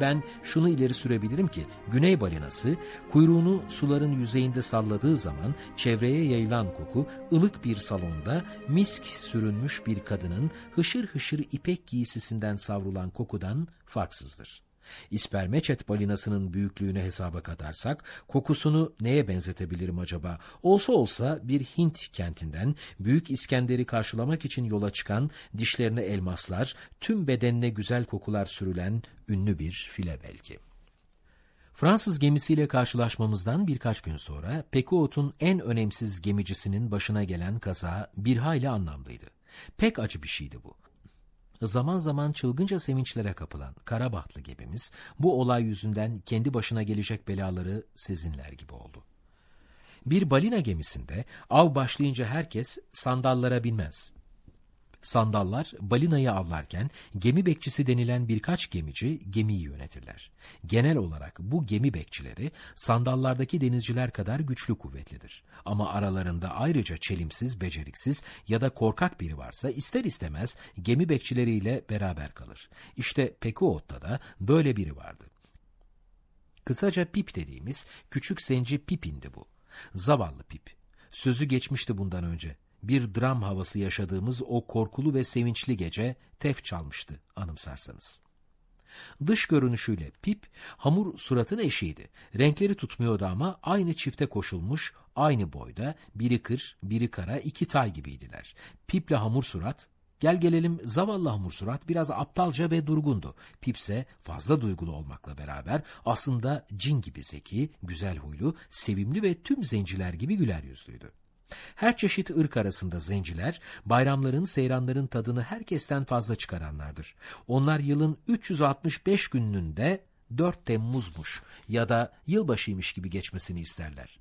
Ben şunu ileri sürebilirim ki güney balinası kuyruğunu suların yüzeyinde salladığı zaman çevreye yayılan koku ılık bir salonda misk sürünmüş bir kadının hışır hışır ipek giysisinden savrulan kokudan farksızdır. İspermeçet balinasının büyüklüğünü hesaba katarsak kokusunu neye benzetebilirim acaba? Olsa olsa bir Hint kentinden Büyük İskender'i karşılamak için yola çıkan dişlerine elmaslar, tüm bedenine güzel kokular sürülen ünlü bir file belki. Fransız gemisiyle karşılaşmamızdan birkaç gün sonra Pekuot'un en önemsiz gemicisinin başına gelen kaza bir hayli anlamlıydı. Pek acı bir şeydi bu zaman zaman çılgınca sevinçlere kapılan Karabahtlı gemimiz bu olay yüzünden kendi başına gelecek belaları sezinler gibi oldu. Bir balina gemisinde av başlayınca herkes sandallara binmez. Sandallar balinayı avlarken gemi bekçisi denilen birkaç gemici gemiyi yönetirler. Genel olarak bu gemi bekçileri sandallardaki denizciler kadar güçlü kuvvetlidir. Ama aralarında ayrıca çelimsiz, beceriksiz ya da korkak biri varsa ister istemez gemi bekçileriyle beraber kalır. İşte Pekuot'ta da böyle biri vardı. Kısaca Pip dediğimiz küçük zenci Pip'indi bu. Zavallı Pip. Sözü geçmişti bundan önce bir dram havası yaşadığımız o korkulu ve sevinçli gece tef çalmıştı anımsarsanız. Dış görünüşüyle Pip, hamur suratın eşiydi. Renkleri tutmuyordu ama aynı çifte koşulmuş, aynı boyda, biri kır, biri kara, iki tay gibiydiler. Pip'le hamur surat, gel gelelim zavallı hamur surat biraz aptalca ve durgundu. Pip ise fazla duygulu olmakla beraber aslında cin gibi zeki, güzel huylu, sevimli ve tüm zenciler gibi güler yüzlüydü. Her çeşit ırk arasında zenciler, bayramların, seyranların tadını herkesten fazla çıkaranlardır. Onlar yılın 365 gününün de 4 Temmuz'muş ya da yılbaşıymış gibi geçmesini isterler.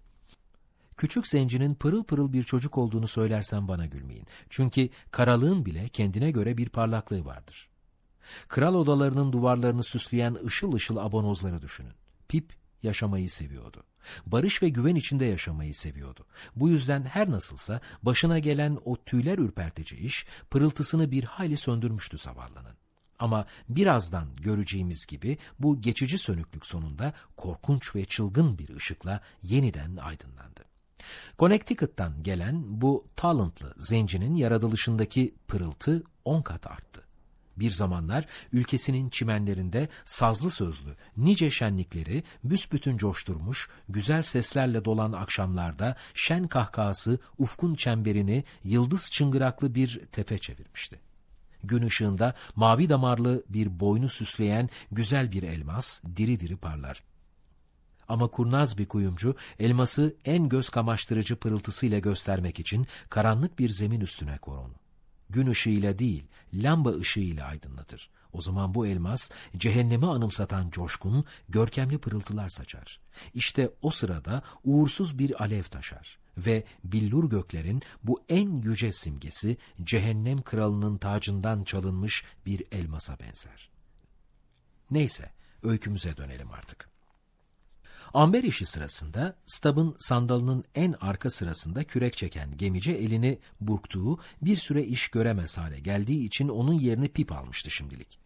Küçük zencinin pırıl pırıl bir çocuk olduğunu söylersem bana gülmeyin. Çünkü karalığın bile kendine göre bir parlaklığı vardır. Kral odalarının duvarlarını süsleyen ışıl ışıl abonozları düşünün. Pip yaşamayı seviyordu. Barış ve güven içinde yaşamayı seviyordu. Bu yüzden her nasılsa başına gelen o tüyler ürpertici iş pırıltısını bir hayli söndürmüştü zavallının. Ama birazdan göreceğimiz gibi bu geçici sönüklük sonunda korkunç ve çılgın bir ışıkla yeniden aydınlandı. Connecticut'tan gelen bu talentlı zencinin yaratılışındaki pırıltı on kat arttı. Bir zamanlar ülkesinin çimenlerinde sazlı sözlü nice şenlikleri büsbütün coşturmuş, güzel seslerle dolan akşamlarda şen kahkahası ufkun çemberini yıldız çıngıraklı bir tepe çevirmişti. Gün ışığında mavi damarlı bir boynu süsleyen güzel bir elmas diri diri parlar. Ama kurnaz bir kuyumcu elması en göz kamaştırıcı pırıltısıyla göstermek için karanlık bir zemin üstüne kor gün ışığıyla değil, lamba ışığıyla aydınlatır. O zaman bu elmas cehennemi anımsatan coşkun, görkemli pırıltılar saçar. İşte o sırada uğursuz bir alev taşar ve billur göklerin bu en yüce simgesi cehennem kralının tacından çalınmış bir elmasa benzer. Neyse, öykümüze dönelim artık. Amber işi sırasında Stubb'ın sandalının en arka sırasında kürek çeken gemici elini burktuğu bir süre iş göremez hale geldiği için onun yerini Pip almıştı şimdilik.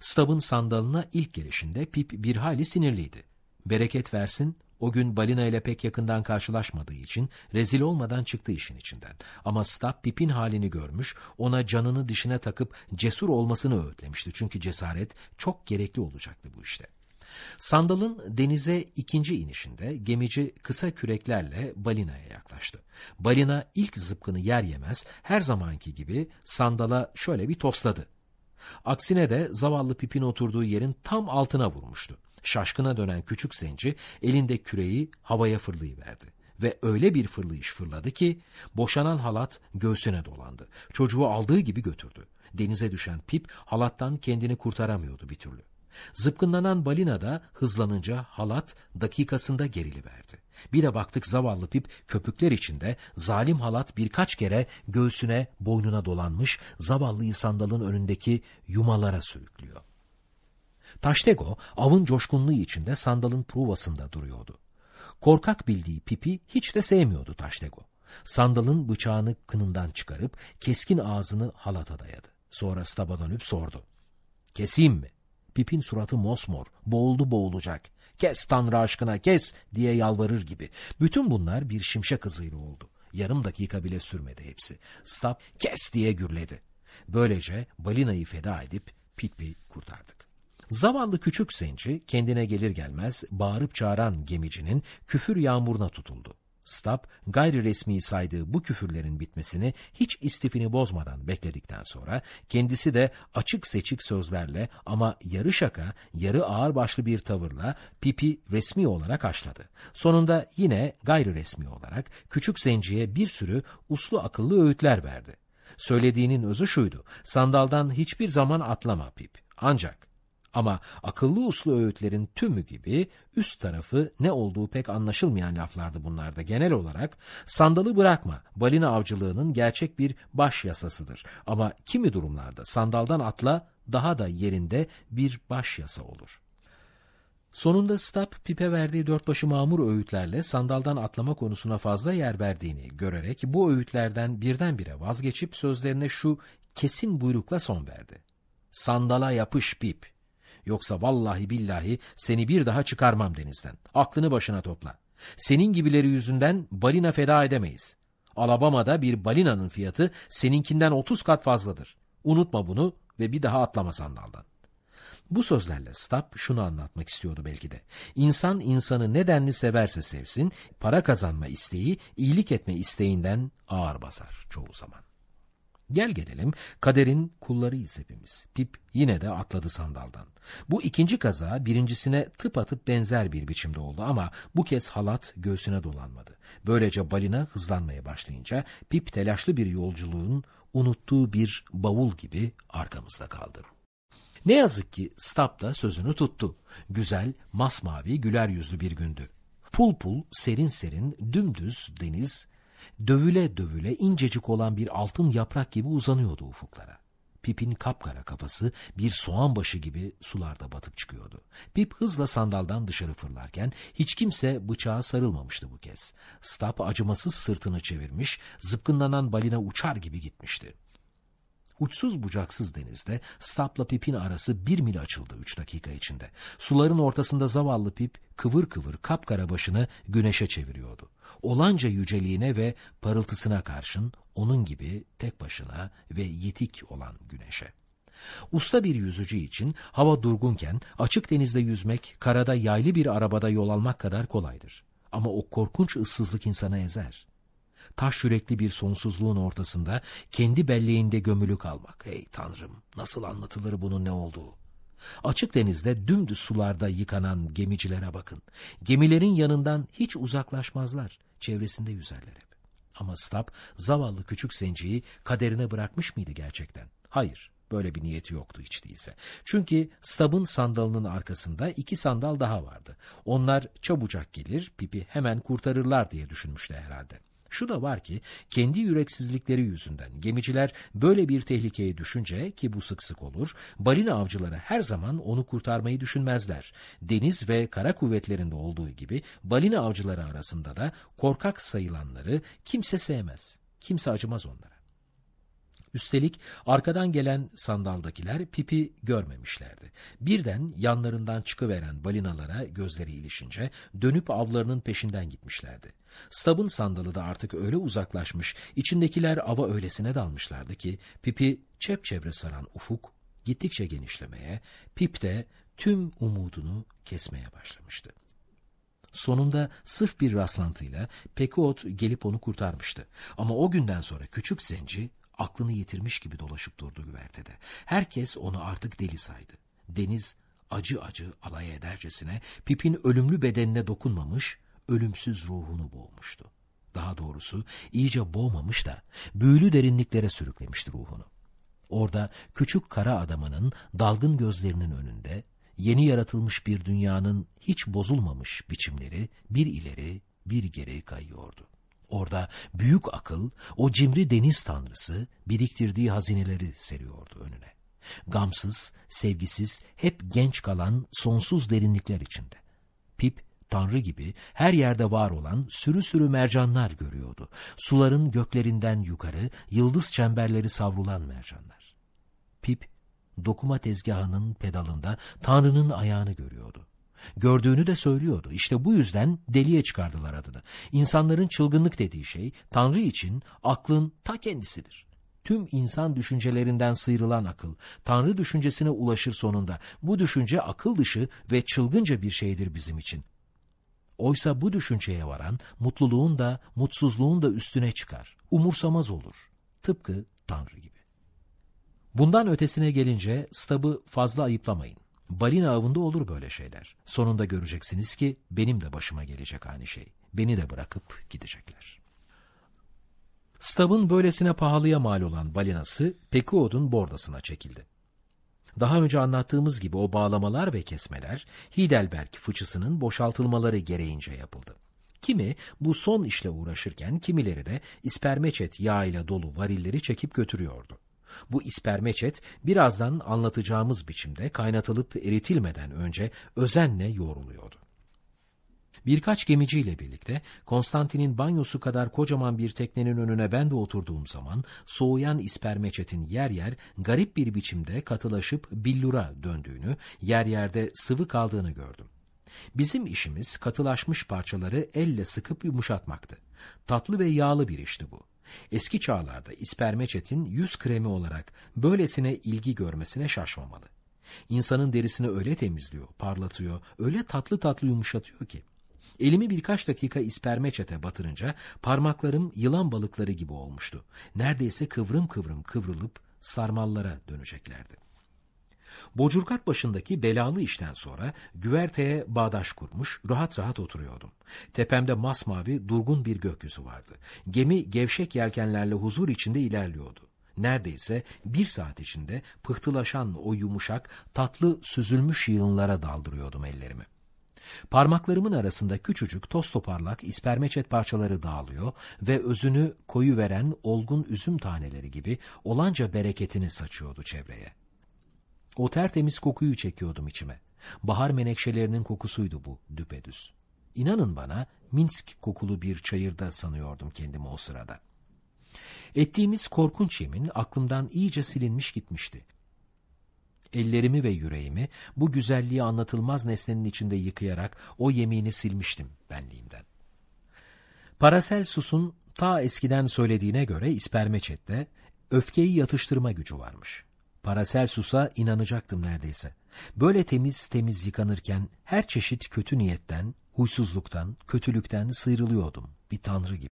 Stubb'ın sandalına ilk gelişinde Pip bir hayli sinirliydi. Bereket versin, o gün balina ile pek yakından karşılaşmadığı için rezil olmadan çıktı işin içinden. Ama Stubb Pip'in halini görmüş, ona canını dişine takıp cesur olmasını öğütlemişti. Çünkü cesaret çok gerekli olacaktı bu işte. Sandal'ın denize ikinci inişinde gemici kısa küreklerle balinaya yaklaştı. Balina ilk zıpkını yer yemez her zamanki gibi sandala şöyle bir tosladı. Aksine de zavallı Pip'in oturduğu yerin tam altına vurmuştu. Şaşkına dönen küçük zenci elinde küreği havaya fırlayıverdi ve öyle bir fırlayış fırladı ki boşanan halat göğsüne dolandı. Çocuğu aldığı gibi götürdü. Denize düşen Pip halattan kendini kurtaramıyordu bir türlü. Zıpkınlanan balina da hızlanınca halat dakikasında geriliverdi. Bir de baktık zavallı Pip köpükler içinde zalim halat birkaç kere göğsüne boynuna dolanmış zavallıyı sandalın önündeki yumalara sürüklüyor. Taştego avın coşkunluğu içinde sandalın pruvasında duruyordu. Korkak bildiği Pip'i hiç de sevmiyordu Taştego. Sandalın bıçağını kınından çıkarıp keskin ağzını halata dayadı. Sonra staba dönüp sordu. Keseyim mi? Pip'in suratı mosmor, boğuldu boğulacak. Kes Tanrı aşkına kes diye yalvarır gibi. Bütün bunlar bir şimşek hızıyla oldu. Yarım dakika bile sürmedi hepsi. Stop kes diye gürledi. Böylece balinayı feda edip Pitpi kurtardık. Zavallı küçük zenci kendine gelir gelmez bağırıp çağıran gemicinin küfür yağmuruna tutuldu. Stab gayri resmi saydığı bu küfürlerin bitmesini hiç istifini bozmadan bekledikten sonra kendisi de açık seçik sözlerle ama yarı şaka yarı ağırbaşlı bir tavırla Pipi resmi olarak aşladı. Sonunda yine gayri resmi olarak küçük zenciye bir sürü uslu akıllı öğütler verdi. Söylediğinin özü şuydu, sandaldan hiçbir zaman atlama Pip. Ancak ama akıllı uslu öğütlerin tümü gibi üst tarafı ne olduğu pek anlaşılmayan laflardı bunlarda. Genel olarak sandalı bırakma balina avcılığının gerçek bir baş yasasıdır. Ama kimi durumlarda sandaldan atla daha da yerinde bir baş yasa olur. Sonunda Stab Pip'e verdiği dört başı mamur öğütlerle sandaldan atlama konusuna fazla yer verdiğini görerek bu öğütlerden birdenbire vazgeçip sözlerine şu kesin buyrukla son verdi. Sandala yapış Pip. Yoksa vallahi billahi seni bir daha çıkarmam denizden. Aklını başına topla. Senin gibileri yüzünden balina feda edemeyiz. Alabama'da bir balinanın fiyatı seninkinden 30 kat fazladır. Unutma bunu ve bir daha atlama sandaldan. Bu sözlerle Stab şunu anlatmak istiyordu belki de. İnsan insanı nedenli severse sevsin, para kazanma isteği, iyilik etme isteğinden ağır basar çoğu zaman. Gel gelelim kaderin kullarıyız hepimiz. Pip yine de atladı sandaldan. Bu ikinci kaza birincisine tıpatıp benzer bir biçimde oldu ama bu kez halat göğsüne dolanmadı. Böylece balina hızlanmaya başlayınca Pip telaşlı bir yolculuğun unuttuğu bir bavul gibi arkamızda kaldı. Ne yazık ki Stab da sözünü tuttu. Güzel, masmavi, güler yüzlü bir gündü. Pul pul, serin serin, dümdüz deniz, dövüle dövüle incecik olan bir altın yaprak gibi uzanıyordu ufuklara. Pip'in kapkara kafası bir soğan başı gibi sularda batıp çıkıyordu. Pip hızla sandaldan dışarı fırlarken hiç kimse bıçağa sarılmamıştı bu kez. Stap acımasız sırtını çevirmiş, zıpkınlanan balina uçar gibi gitmişti. Uçsuz bucaksız denizde Stap'la Pip'in arası bir mil açıldı üç dakika içinde. Suların ortasında zavallı Pip kıvır kıvır kapkara başını güneşe çeviriyordu. Olanca yüceliğine ve parıltısına karşın onun gibi tek başına ve yetik olan güneşe. Usta bir yüzücü için hava durgunken açık denizde yüzmek, karada yaylı bir arabada yol almak kadar kolaydır. Ama o korkunç ıssızlık insanı ezer taş yürekli bir sonsuzluğun ortasında kendi belleğinde gömülü kalmak. Ey tanrım nasıl anlatılır bunun ne olduğu? Açık denizde dümdüz sularda yıkanan gemicilere bakın. Gemilerin yanından hiç uzaklaşmazlar. Çevresinde yüzerler hep. Ama Stab zavallı küçük zenciyi kaderine bırakmış mıydı gerçekten? Hayır. Böyle bir niyeti yoktu hiç değilse. Çünkü Stab'ın sandalının arkasında iki sandal daha vardı. Onlar çabucak gelir, Pipi hemen kurtarırlar diye düşünmüştü herhalde. Şu da var ki kendi yüreksizlikleri yüzünden gemiciler böyle bir tehlikeye düşünce ki bu sık sık olur, balina avcıları her zaman onu kurtarmayı düşünmezler. Deniz ve kara kuvvetlerinde olduğu gibi balina avcıları arasında da korkak sayılanları kimse sevmez. Kimse acımaz onlara. Üstelik arkadan gelen sandaldakiler pipi görmemişlerdi. Birden yanlarından çıkıveren balinalara gözleri ilişince dönüp avlarının peşinden gitmişlerdi. Stab'ın sandalı da artık öyle uzaklaşmış, içindekiler ava öylesine dalmışlardı ki pipi çepçevre saran ufuk gittikçe genişlemeye, pip de tüm umudunu kesmeye başlamıştı. Sonunda sırf bir rastlantıyla Pekot gelip onu kurtarmıştı. Ama o günden sonra küçük zenci aklını yitirmiş gibi dolaşıp durdu güvertede. Herkes onu artık deli saydı. Deniz acı acı alay edercesine Pip'in ölümlü bedenine dokunmamış, ölümsüz ruhunu boğmuştu. Daha doğrusu iyice boğmamış da büyülü derinliklere sürüklemişti ruhunu. Orada küçük kara adamının dalgın gözlerinin önünde yeni yaratılmış bir dünyanın hiç bozulmamış biçimleri bir ileri bir geri kayıyordu. Orada büyük akıl, o cimri deniz tanrısı biriktirdiği hazineleri seriyordu önüne. Gamsız, sevgisiz, hep genç kalan sonsuz derinlikler içinde. Pip, tanrı gibi her yerde var olan sürü sürü mercanlar görüyordu. Suların göklerinden yukarı, yıldız çemberleri savrulan mercanlar. Pip, dokuma tezgahının pedalında Tanrı'nın ayağını görüyordu. Gördüğünü de söylüyordu. İşte bu yüzden deliye çıkardılar adını. İnsanların çılgınlık dediği şey Tanrı için aklın ta kendisidir. Tüm insan düşüncelerinden sıyrılan akıl, Tanrı düşüncesine ulaşır sonunda. Bu düşünce akıl dışı ve çılgınca bir şeydir bizim için. Oysa bu düşünceye varan mutluluğun da mutsuzluğun da üstüne çıkar. Umursamaz olur. Tıpkı Tanrı gibi. Bundan ötesine gelince stabı fazla ayıplamayın. Balina avında olur böyle şeyler. Sonunda göreceksiniz ki benim de başıma gelecek aynı şey. Beni de bırakıp gidecekler. Stabın böylesine pahalıya mal olan balinası Pekuod'un bordasına çekildi. Daha önce anlattığımız gibi o bağlamalar ve kesmeler Heidelberg fıçısının boşaltılmaları gereğince yapıldı. Kimi bu son işle uğraşırken kimileri de ispermeçet yağıyla dolu varilleri çekip götürüyordu. Bu ispermeçet birazdan anlatacağımız biçimde kaynatılıp eritilmeden önce özenle yoğruluyordu. Birkaç gemiciyle birlikte Konstantin'in banyosu kadar kocaman bir teknenin önüne ben de oturduğum zaman soğuyan ispermeçetin yer yer garip bir biçimde katılaşıp billura döndüğünü, yer yerde sıvı kaldığını gördüm. Bizim işimiz katılaşmış parçaları elle sıkıp yumuşatmaktı. Tatlı ve yağlı bir işti bu. Eski çağlarda ispermeçetin yüz kremi olarak böylesine ilgi görmesine şaşmamalı. İnsanın derisini öyle temizliyor, parlatıyor, öyle tatlı tatlı yumuşatıyor ki. Elimi birkaç dakika ispermeçete batırınca parmaklarım yılan balıkları gibi olmuştu. Neredeyse kıvrım kıvrım kıvrılıp sarmallara döneceklerdi. Bocurkat başındaki belalı işten sonra güverteye bağdaş kurmuş, rahat rahat oturuyordum. Tepemde masmavi, durgun bir gökyüzü vardı. Gemi gevşek yelkenlerle huzur içinde ilerliyordu. Neredeyse bir saat içinde pıhtılaşan o yumuşak, tatlı süzülmüş yığınlara daldırıyordum ellerimi. Parmaklarımın arasında küçücük toz toparlak ispermeçet parçaları dağılıyor ve özünü koyu veren olgun üzüm taneleri gibi olanca bereketini saçıyordu çevreye. O tertemiz kokuyu çekiyordum içime. Bahar menekşelerinin kokusuydu bu düpedüz. İnanın bana Minsk kokulu bir çayırda sanıyordum kendimi o sırada. Ettiğimiz korkunç yemin aklımdan iyice silinmiş gitmişti. Ellerimi ve yüreğimi bu güzelliği anlatılmaz nesnenin içinde yıkayarak o yemini silmiştim benliğimden. Paracelsus'un ta eskiden söylediğine göre ispermeçette öfkeyi yatıştırma gücü varmış. Paracelsus'a inanacaktım neredeyse. Böyle temiz temiz yıkanırken her çeşit kötü niyetten, huysuzluktan, kötülükten sıyrılıyordum bir tanrı gibi.